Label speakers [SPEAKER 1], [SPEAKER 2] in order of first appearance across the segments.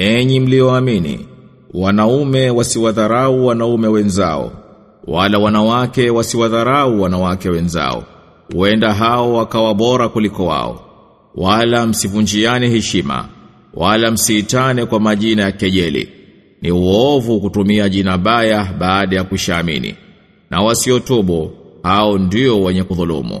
[SPEAKER 1] Enyi mlioamini, wanaume wasiwadharau wanaume wenzao, wala wanawake wasiwadharau wanawake wenzao. Huenda hao wakawa bora kuliko wao. Wala msivunjiane heshima, wala msiitane kwa majina ya kejeli. Ni uovu kutumia jina baya baada ya kushaamini. Na wasiotubu hao ndio wenye kudhulumu.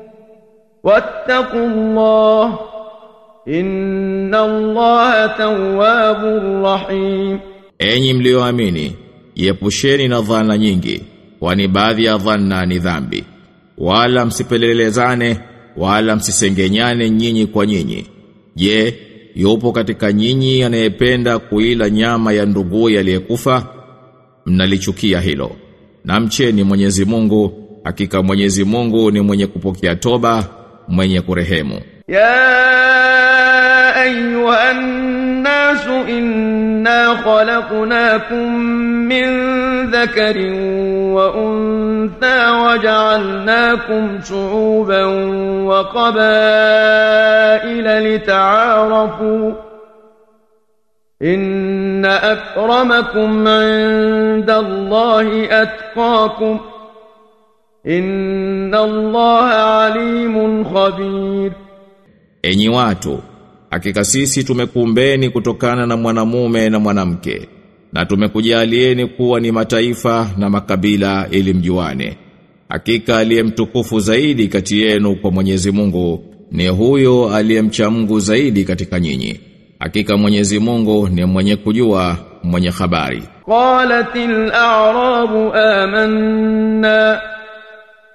[SPEAKER 2] واتقوا الله إن الله تواب رحيم
[SPEAKER 1] Enyi mlioamini, Iepusheni na dhana nyingi, kwani baadhi ya dhana ni dhambi. Wala msipelelezane, wala msisengenyane nyinyi kwa nyinyi. Je, yupo katika nyinyi anayependa kuila nyama ya ndugu aliyekufa? Mnalichukia hilo. Na mcheni Mwenyezi Mungu, hakika Mwenyezi Mungu ni mwenye kupokea toba, mwenye kurehemu
[SPEAKER 2] ya ayuhan nas inna khalaqnakum min dhakarin wa untha waja'alnakum shu'uban wa qabaila lita'arafu إن أكرمكم عند الله أتقاكم ۖ Inna Allah alimun khabir.
[SPEAKER 1] Enyi watu, hakika sisi tumekuumbeni kutokana na mwanamume na mwanamke na tumekujalieni kuwa ni mataifa na makabila ili mjuane. Hakika aliyemtukufu zaidi kati yenu kwa Mwenyezi Mungu ni huyo aliyemcha Mungu zaidi katika nyinyi. Hakika Mwenyezi Mungu ni mwenye kujua, mwenye habari.
[SPEAKER 2] Qalatil a'rabu amanna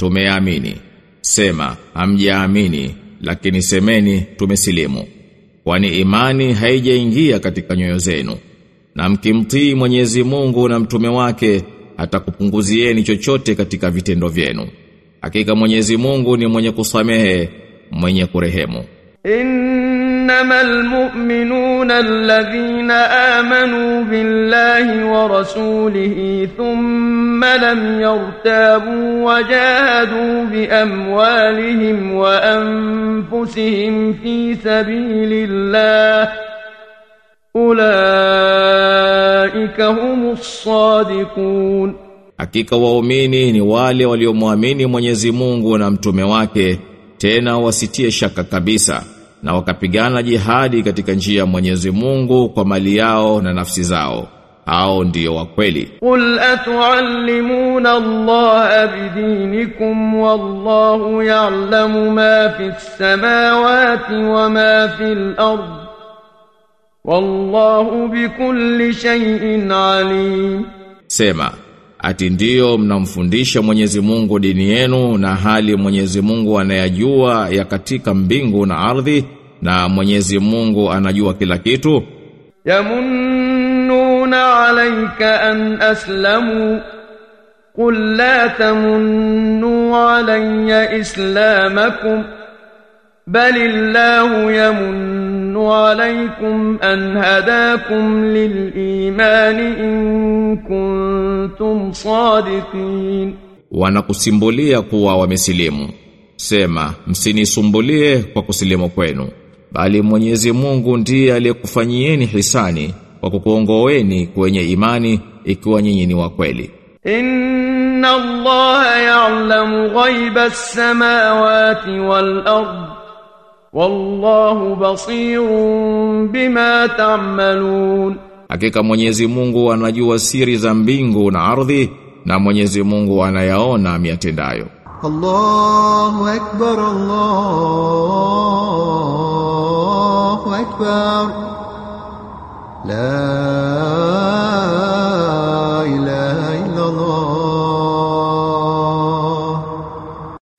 [SPEAKER 1] tumeamini. Sema, hamjaamini, lakini semeni tumesilimu. Kwani imani haijaingia katika nyoyo zenu. Na mkimtii Mwenyezi Mungu na mtume wake, atakupunguzieni chochote katika vitendo vyenu. Hakika Mwenyezi Mungu ni mwenye kusamehe, mwenye kurehemu.
[SPEAKER 2] إنما المؤمنون الذين آمنوا بالله ورسوله ثم لم يرتابوا وجاهدوا بأموالهم وأنفسهم في سبيل الله أولئك هم الصادقون
[SPEAKER 1] Hakika waumini ni wale waliomwamini Mwenyezi Mungu na mtume wake, tena wasitie shaka kabisa, na wakapigana jihadi katika njia ya Mwenyezi Mungu kwa mali yao na nafsi zao hao ndio wa kweli.
[SPEAKER 2] Qul atuallimuna Allaha bidinikum wallahu ya'lamu ma fis samawati wa ma fil ard. Wallahu bikulli shay'in alim.
[SPEAKER 3] Sema ati ndiyo mnamfundisha Mwenyezi Mungu dini yenu na hali Mwenyezi Mungu anayajua ya katika mbingu na ardhi na Mwenyezi Mungu anajua kila kitu?
[SPEAKER 2] Yamunnuna alayka an aslamu qul la tamunnu alayya islamakum balillahu yamunnu عليكم أن هداكم للإيمان إن كنتم صادقين
[SPEAKER 3] Wanakusimbulia kuwa wamesilimu. Sema, msinisumbulie kwa kusilimu kwenu. Bali Mwenyezi Mungu ndiye aliyekufanyieni hisani kwa kukuongoeni kwenye imani ikiwa nyinyi ni wa kweli.
[SPEAKER 2] إن الله يعلم غيب السماوات والأرض wallahu basirun bima ta'malun.
[SPEAKER 3] Hakika Mwenyezi Mungu anajua siri za mbingu na ardhi na Mwenyezi Mungu anayaona miatendayo.
[SPEAKER 4] Allahu akbar Allahu akbar. La ilaha illa Allah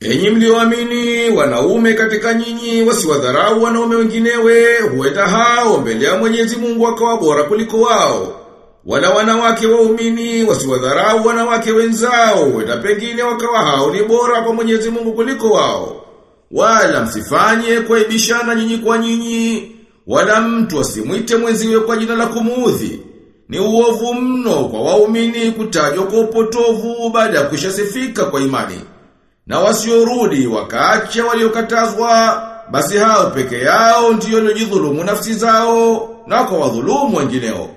[SPEAKER 1] Enyi mlioamini wanaume katika nyinyi wasiwadharau wanaume wenginewe huenda hao mbele ya Mwenyezi Mungu akawa bora kuliko wao. Wala wanawake waumini wasiwadharau wanawake wenzao huenda pengine wakawa hao ni bora kwa Mwenyezi Mungu kuliko wao. Wala msifanye kuaibishana nyinyi kwa nyinyi wala mtu asimwite mwenziwe kwa jina la kumuudhi. Ni uovu mno kwa waumini kutajwa kwa upotovu baada ya kushasifika kwa imani. Na wasiorudi wakaacha waliokatazwa basi hao peke yao ndiyo waliojidhulumu nafsi zao na kwa wadhulumu wengineo.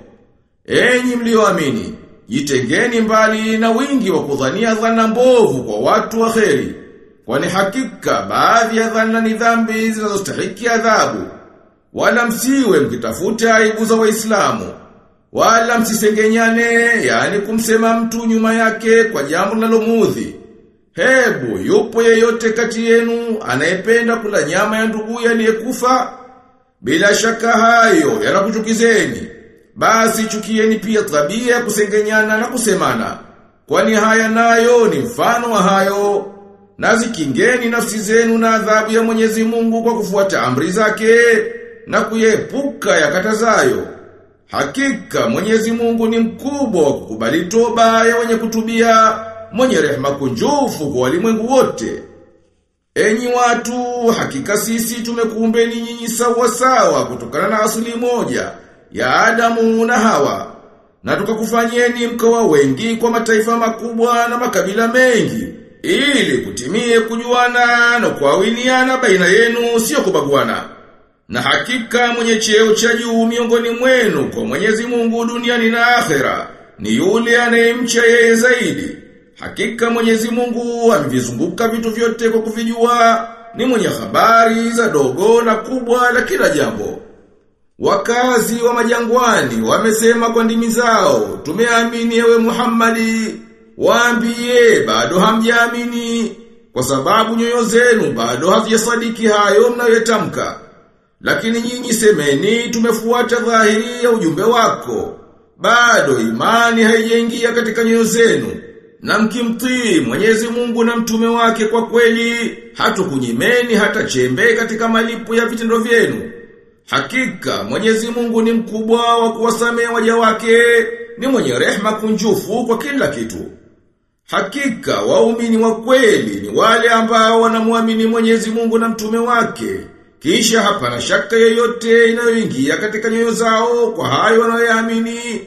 [SPEAKER 1] Enyi mlioamini, jitengeni mbali na wingi wa kudhania dhana mbovu kwa watu wa kheri. Kwani hakika baadhi ya dhana ni dhambi zinazostahiki adhabu. Wala msiwe mkitafuta aibu za Waislamu. Wala msisengenyane, yani kumsema mtu nyuma yake kwa jambo linalomuudhi. Hebu yupo yeyote kati yenu anayependa kula nyama ya ndugu aliyekufa? Bila shaka hayo yanakuchukizeni. Basi chukieni pia tabia ya kusengenyana na kusemana. Kwani haya nayo ni mfano wa hayo. Na zikingeni nafsi zenu na adhabu ya Mwenyezi Mungu kwa kufuata amri zake na kuyepuka yakatazayo. Hakika Mwenyezi Mungu ni mkubwa wa kukubali toba ya wenye kutubia, mwenye rehema kunjufu kwa walimwengu wote. Enyi watu, hakika sisi tumekuumbeni nyinyi sawa sawa kutokana na asili moja ya Adamu na Hawa. Na tukakufanyeni mkawa wengi kwa mataifa makubwa na makabila mengi ili kutimie kujuana na kuawiniana baina yenu sio kubaguana. Na hakika mwenye cheo cha juu miongoni mwenu kwa Mwenyezi Mungu duniani na akhera ni yule anayemcha yeye zaidi. Hakika Mwenyezi Mungu amevizunguka vitu vyote kwa kuvijua, ni mwenye habari za dogo na kubwa la kila jambo. Wakazi wa majangwani wamesema kwa ndimi zao, tumeamini ewe Muhammadi, waambie bado hamjaamini kwa sababu nyoyo zenu bado hazijasadiki hayo mnayotamka. Lakini nyinyi semeni tumefuata dhahiri ya ujumbe wako. Bado imani haijaingia katika nyoyo zenu. Na mkimtii Mwenyezi Mungu na mtume wake kwa kweli, hatukunyimeni hata chembe katika malipo ya vitendo vyenu. Hakika Mwenyezi Mungu ni mkubwa wa kuwasamea waja wake, ni mwenye rehema kunjufu kwa kila kitu. Hakika waumini wa kweli ni wale ambao wanamwamini Mwenyezi Mungu na mtume wake. Kisha hapana shaka yoyote inayoingia katika nyoyo zao kwa hayo wanayoamini.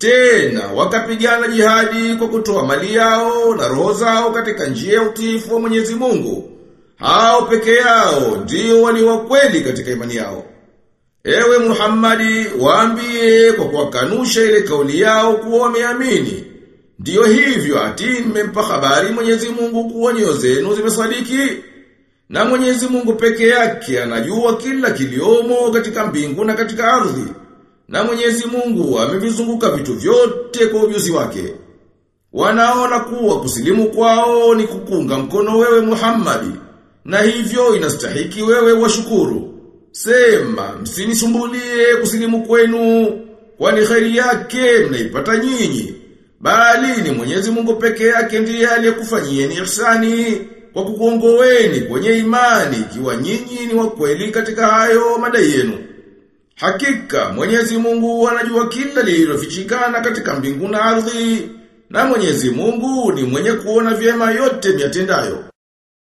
[SPEAKER 1] Tena wakapigana jihadi kwa kutoa mali yao na roho zao katika njia ya utiifu wa Mwenyezi Mungu. Hao peke yao ndio walio kweli katika imani yao. Ewe Muhammadi, waambie kwa kuwakanusha ile kauli yao kuwa wameamini. Ndiyo hivyo ati mmempa habari Mwenyezi Mungu kuwa nyoyo zenu zimesadiki. Na Mwenyezi Mungu peke yake anajua kila kiliomo katika mbingu na katika ardhi. Na Mwenyezi Mungu amevizunguka vitu vyote kwa ujuzi wake. Wanaona kuwa kusilimu kwao ni kukunga mkono wewe Muhammadi. Na hivyo inastahiki wewe washukuru. Sema, msinisumbulie kusilimu kwenu, kwani kheri yake mnaipata nyinyi. Bali ni Mwenyezi Mungu peke yake ndiye aliyekufanyieni ihsani kwa kukuongoeni kwenye imani ikiwa nyinyi ni wakweli katika hayo madai yenu. Hakika Mwenyezi Mungu anajua kila lililofichikana katika mbingu na ardhi na Mwenyezi Mungu ni mwenye kuona vyema yote miatendayo.